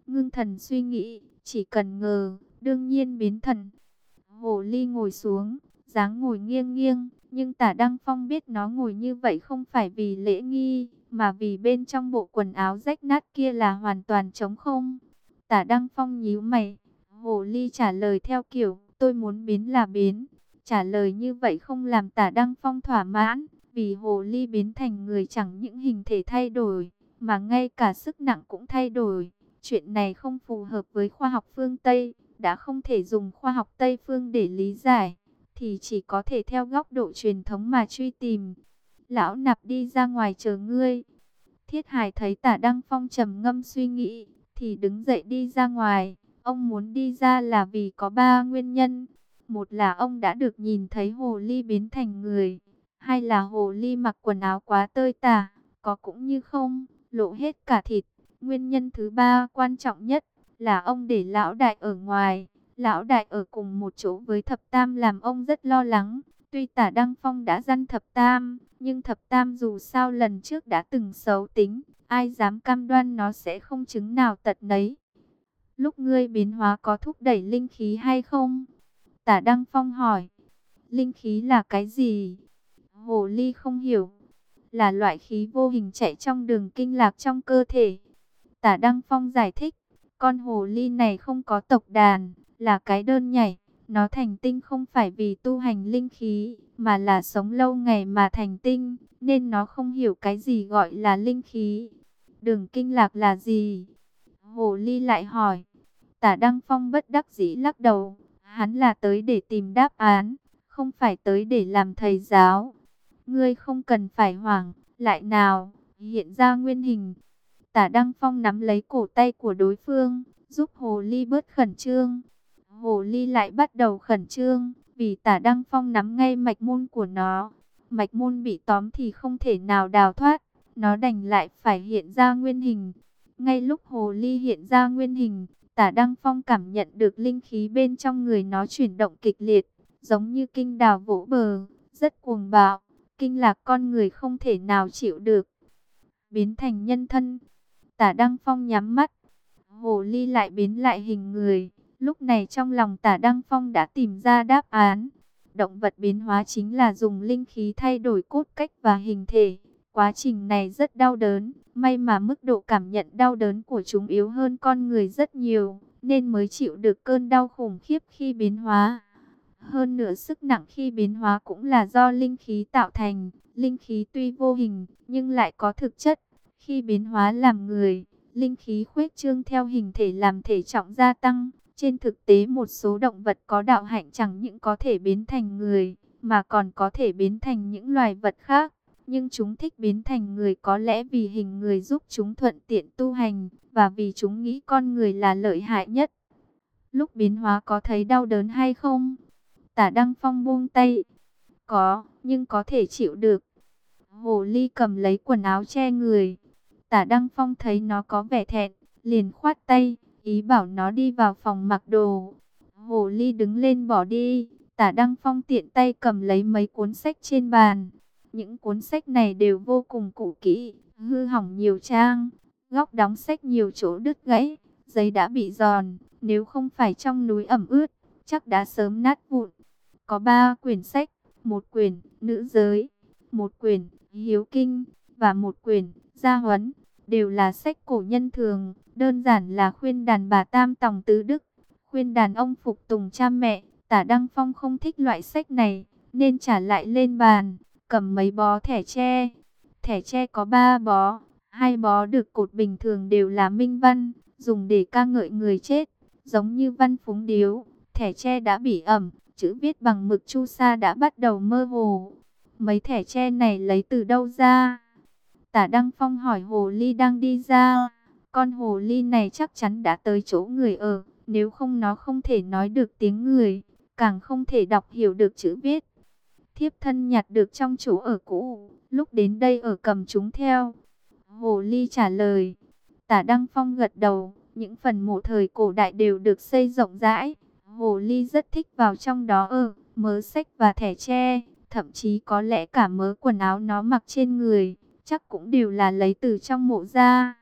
Ngưng thần suy nghĩ, chỉ cần ngờ, đương nhiên biến thần. Hồ Ly ngồi xuống, dáng ngồi nghiêng nghiêng, nhưng tả Đăng Phong biết nó ngồi như vậy không phải vì lễ nghi, mà vì bên trong bộ quần áo rách nát kia là hoàn toàn trống không. Tả Đăng Phong nhíu mày, Hồ Ly trả lời theo kiểu, tôi muốn biến là biến. Trả lời như vậy không làm tả Đăng Phong thỏa mãn, vì Hồ Ly biến thành người chẳng những hình thể thay đổi, mà ngay cả sức nặng cũng thay đổi. Chuyện này không phù hợp với khoa học phương Tây, đã không thể dùng khoa học Tây phương để lý giải, thì chỉ có thể theo góc độ truyền thống mà truy tìm. Lão nạp đi ra ngoài chờ ngươi. Thiết Hải thấy tả Đăng Phong trầm ngâm suy nghĩ, thì đứng dậy đi ra ngoài. Ông muốn đi ra là vì có ba nguyên nhân. Một là ông đã được nhìn thấy hồ ly biến thành người. Hai là hồ ly mặc quần áo quá tơi tả, có cũng như không, lộ hết cả thịt. Nguyên nhân thứ ba quan trọng nhất là ông để lão đại ở ngoài. Lão đại ở cùng một chỗ với thập tam làm ông rất lo lắng. Tuy tả Đăng Phong đã dăn thập tam, nhưng thập tam dù sao lần trước đã từng xấu tính. Ai dám cam đoan nó sẽ không chứng nào tật nấy. Lúc ngươi biến hóa có thúc đẩy linh khí hay không? Tả Đăng Phong hỏi. Linh khí là cái gì? Hồ Ly không hiểu. Là loại khí vô hình chạy trong đường kinh lạc trong cơ thể. Tả Đăng Phong giải thích. Con hồ ly này không có tộc đàn, là cái đơn nhảy. Nó thành tinh không phải vì tu hành linh khí, mà là sống lâu ngày mà thành tinh, nên nó không hiểu cái gì gọi là linh khí. Đường kinh lạc là gì? Hồ Ly lại hỏi. Tả Đăng Phong bất đắc dĩ lắc đầu. Hắn là tới để tìm đáp án, không phải tới để làm thầy giáo. Ngươi không cần phải hoảng, lại nào, hiện ra nguyên hình. Tả Đăng Phong nắm lấy cổ tay của đối phương, giúp Hồ Ly bớt khẩn trương. Hồ Ly lại bắt đầu khẩn trương, vì tả Đăng Phong nắm ngay mạch môn của nó. Mạch môn bị tóm thì không thể nào đào thoát, nó đành lại phải hiện ra nguyên hình. Ngay lúc Hồ Ly hiện ra nguyên hình, tả Đăng Phong cảm nhận được linh khí bên trong người nó chuyển động kịch liệt, giống như kinh đào vỗ bờ, rất cuồng bạo, kinh lạc con người không thể nào chịu được. Biến thành nhân thân, tả Đăng Phong nhắm mắt, Hồ Ly lại biến lại hình người. Lúc này trong lòng tả Đăng Phong đã tìm ra đáp án. Động vật biến hóa chính là dùng linh khí thay đổi cốt cách và hình thể. Quá trình này rất đau đớn, may mà mức độ cảm nhận đau đớn của chúng yếu hơn con người rất nhiều, nên mới chịu được cơn đau khủng khiếp khi biến hóa. Hơn nữa sức nặng khi biến hóa cũng là do linh khí tạo thành, linh khí tuy vô hình, nhưng lại có thực chất. Khi biến hóa làm người, linh khí khuếch trương theo hình thể làm thể trọng gia tăng. Trên thực tế một số động vật có đạo hạnh chẳng những có thể biến thành người, mà còn có thể biến thành những loài vật khác nhưng chúng thích biến thành người có lẽ vì hình người giúp chúng thuận tiện tu hành, và vì chúng nghĩ con người là lợi hại nhất. Lúc biến hóa có thấy đau đớn hay không? Tả Đăng Phong buông tay. Có, nhưng có thể chịu được. Hồ Ly cầm lấy quần áo che người. Tả Đăng Phong thấy nó có vẻ thẹn, liền khoát tay, ý bảo nó đi vào phòng mặc đồ. Hồ Ly đứng lên bỏ đi, tả Đăng Phong tiện tay cầm lấy mấy cuốn sách trên bàn. Những cuốn sách này đều vô cùng cũ kỹ, hư hỏng nhiều trang, góc đóng sách nhiều chỗ đứt gãy, giấy đã bị giòn, nếu không phải trong núi ẩm ướt, chắc đã sớm nát vụn. Có ba quyển sách, một quyển nữ giới, một quyển hiếu kinh và một quyển gia huấn, đều là sách cổ nhân thường, đơn giản là khuyên đàn bà tam tòng tứ đức, khuyên đàn ông phục tùng cha mẹ. Tả Đăng Phong không thích loại sách này, nên trả lại lên bàn cầm mấy bó thẻ tre. Thẻ tre có ba bó, hai bó được cột bình thường đều là minh văn, dùng để ca ngợi người chết, giống như văn phúng điếu. Thẻ tre đã bị ẩm, chữ viết bằng mực chu sa đã bắt đầu mơ hồ. Mấy thẻ tre này lấy từ đâu ra? Tả Đăng Phong hỏi hồ ly đang đi ra. Con hồ ly này chắc chắn đã tới chỗ người ở, nếu không nó không thể nói được tiếng người, càng không thể đọc hiểu được chữ viết thiếp thân nhặt được trong chỗ ở cũ, lúc đến đây ở cầm chúng theo. Hồ Ly trả lời, tả Đăng Phong gật đầu, những phần mộ thời cổ đại đều được xây rộng rãi. Hồ Ly rất thích vào trong đó ở, mớ sách và thẻ tre, thậm chí có lẽ cả mớ quần áo nó mặc trên người, chắc cũng đều là lấy từ trong mộ ra.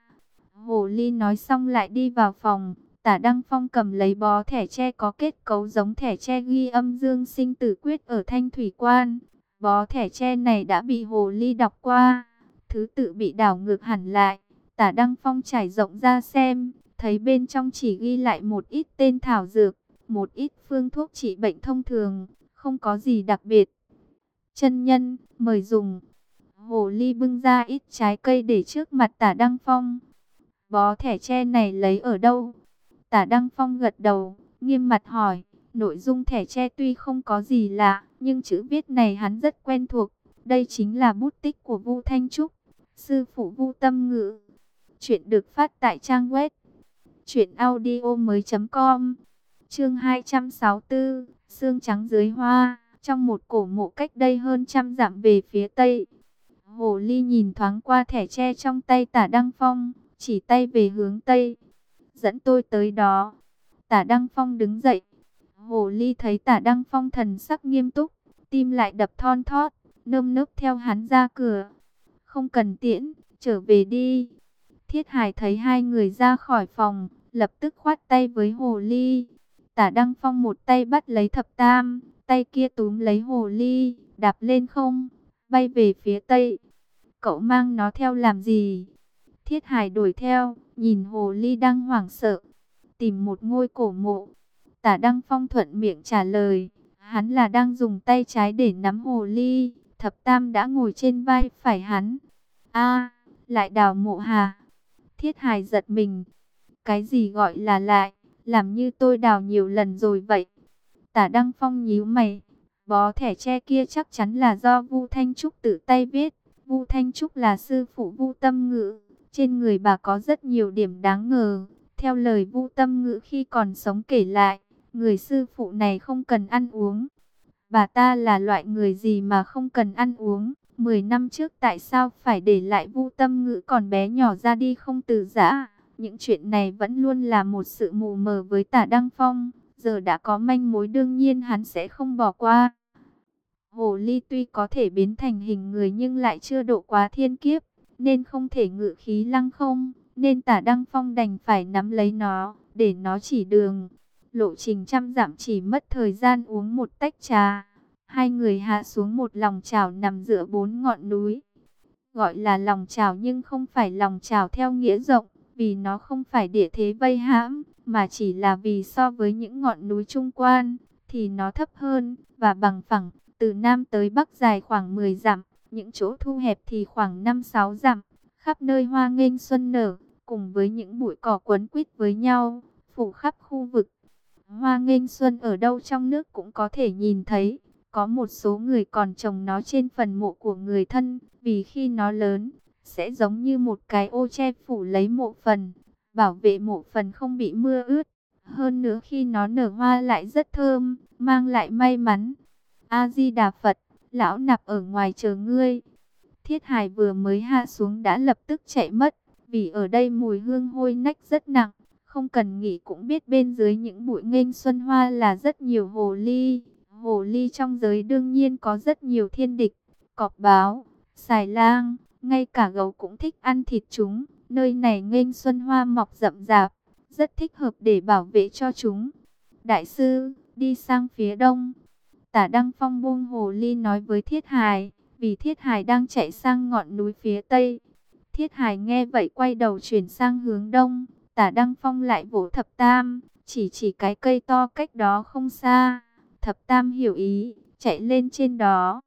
Hồ Ly nói xong lại đi vào phòng, tả Đăng Phong cầm lấy bó thẻ tre có kết cấu giống thẻ tre ghi âm dương sinh tử quyết ở Thanh Thủy Quan. Bó thẻ tre này đã bị Hồ Ly đọc qua, thứ tự bị đảo ngược hẳn lại. Tả Đăng Phong trải rộng ra xem, thấy bên trong chỉ ghi lại một ít tên thảo dược, một ít phương thuốc trị bệnh thông thường, không có gì đặc biệt. Chân nhân, mời dùng. Hồ Ly bưng ra ít trái cây để trước mặt tả Đăng Phong. Bó thẻ tre này lấy ở đâu? Tả Đăng Phong gật đầu, nghiêm mặt hỏi. Nội dung thẻ tre tuy không có gì lạ, nhưng chữ viết này hắn rất quen thuộc. Đây chính là bút tích của Vu Thanh Trúc, sư phụ Vu Tâm Ngữ. Chuyện được phát tại trang web truyệnaudiomoi.com. Chương 264, xương trắng dưới hoa, trong một cổ mộ cách đây hơn trăm dặm về phía tây. Hồ Ly nhìn thoáng qua thẻ tre trong tay Tả Đăng Phong, chỉ tay về hướng tây. Dẫn tôi tới đó. Tả Đăng Phong đứng dậy. Hồ Ly thấy Tả Đăng Phong thần sắc nghiêm túc, tim lại đập thon thót, nơm nớp theo hắn ra cửa. Không cần tiễn, trở về đi. Thiết Hải thấy hai người ra khỏi phòng, lập tức khoát tay với Hồ Ly. Tả Đăng Phong một tay bắt lấy thập tam, tay kia túm lấy Hồ Ly, đạp lên không, bay về phía tây. Cậu mang nó theo làm gì? Thiết Hải đuổi theo, nhìn Hồ Ly đang hoảng sợ, tìm một ngôi cổ mộ. Tả Đăng Phong thuận miệng trả lời, hắn là đang dùng tay trái để nắm Hồ Ly, thập tam đã ngồi trên vai phải hắn. a lại đào mộ hà. Thiết hài giật mình. Cái gì gọi là lại, làm như tôi đào nhiều lần rồi vậy. Tả Đăng Phong nhíu mày, bó thẻ tre kia chắc chắn là do Vu Thanh Trúc tự tay viết. Vu Thanh Trúc là sư phụ Vu Tâm Ngữ, trên người bà có rất nhiều điểm đáng ngờ. Theo lời Vu Tâm Ngữ khi còn sống kể lại, người sư phụ này không cần ăn uống. Bà ta là loại người gì mà không cần ăn uống? 10 năm trước tại sao phải để lại Vu Tâm Ngữ còn bé nhỏ ra đi không từ giã? Những chuyện này vẫn luôn là một sự mù mờ với Tả Đăng Phong. Giờ đã có manh mối đương nhiên hắn sẽ không bỏ qua. Hồ ly tuy có thể biến thành hình người nhưng lại chưa độ quá thiên kiếp, nên không thể ngự khí lăng không, nên tả Đăng Phong đành phải nắm lấy nó, để nó chỉ đường. Lộ trình trăm dặm chỉ mất thời gian uống một tách trà. Hai người hạ xuống một lòng trào nằm giữa bốn ngọn núi. Gọi là lòng trào nhưng không phải lòng trào theo nghĩa rộng, vì nó không phải địa thế vây hãm, mà chỉ là vì so với những ngọn núi trung quan, thì nó thấp hơn và bằng phẳng, từ Nam tới Bắc dài khoảng 10 dặm, những chỗ thu hẹp thì khoảng 5-6 dặm, khắp nơi hoa nghênh xuân nở, cùng với những bụi cỏ quấn quýt với nhau, phủ khắp khu vực. Hoa nghênh xuân ở đâu trong nước cũng có thể nhìn thấy, có một số người còn trồng nó trên phần mộ của người thân, vì khi nó lớn, sẽ giống như một cái ô che phủ lấy mộ phần, bảo vệ mộ phần không bị mưa ướt. Hơn nữa khi nó nở hoa lại rất thơm, mang lại may mắn. A-di-đà Phật, lão nạp ở ngoài chờ ngươi. Thiết Hải vừa mới hạ xuống đã lập tức chạy mất, vì ở đây mùi hương hôi nách rất nặng. Không cần nghĩ cũng biết bên dưới những bụi nghênh xuân hoa là rất nhiều hồ ly. Hồ ly trong giới đương nhiên có rất nhiều thiên địch, cọp báo, xài lang, ngay cả gấu cũng thích ăn thịt chúng. Nơi này nghênh xuân hoa mọc rậm rạp, rất thích hợp để bảo vệ cho chúng. Đại sư, đi sang phía đông. Tả Đăng Phong buông hồ ly nói với Thiết Hải, vì Thiết Hải đang chạy sang ngọn núi phía tây. Thiết Hải nghe vậy quay đầu chuyển sang hướng đông, Tả Đăng Phong lại vỗ thập tam, chỉ chỉ cái cây to cách đó không xa. Thập tam hiểu ý, chạy lên trên đó.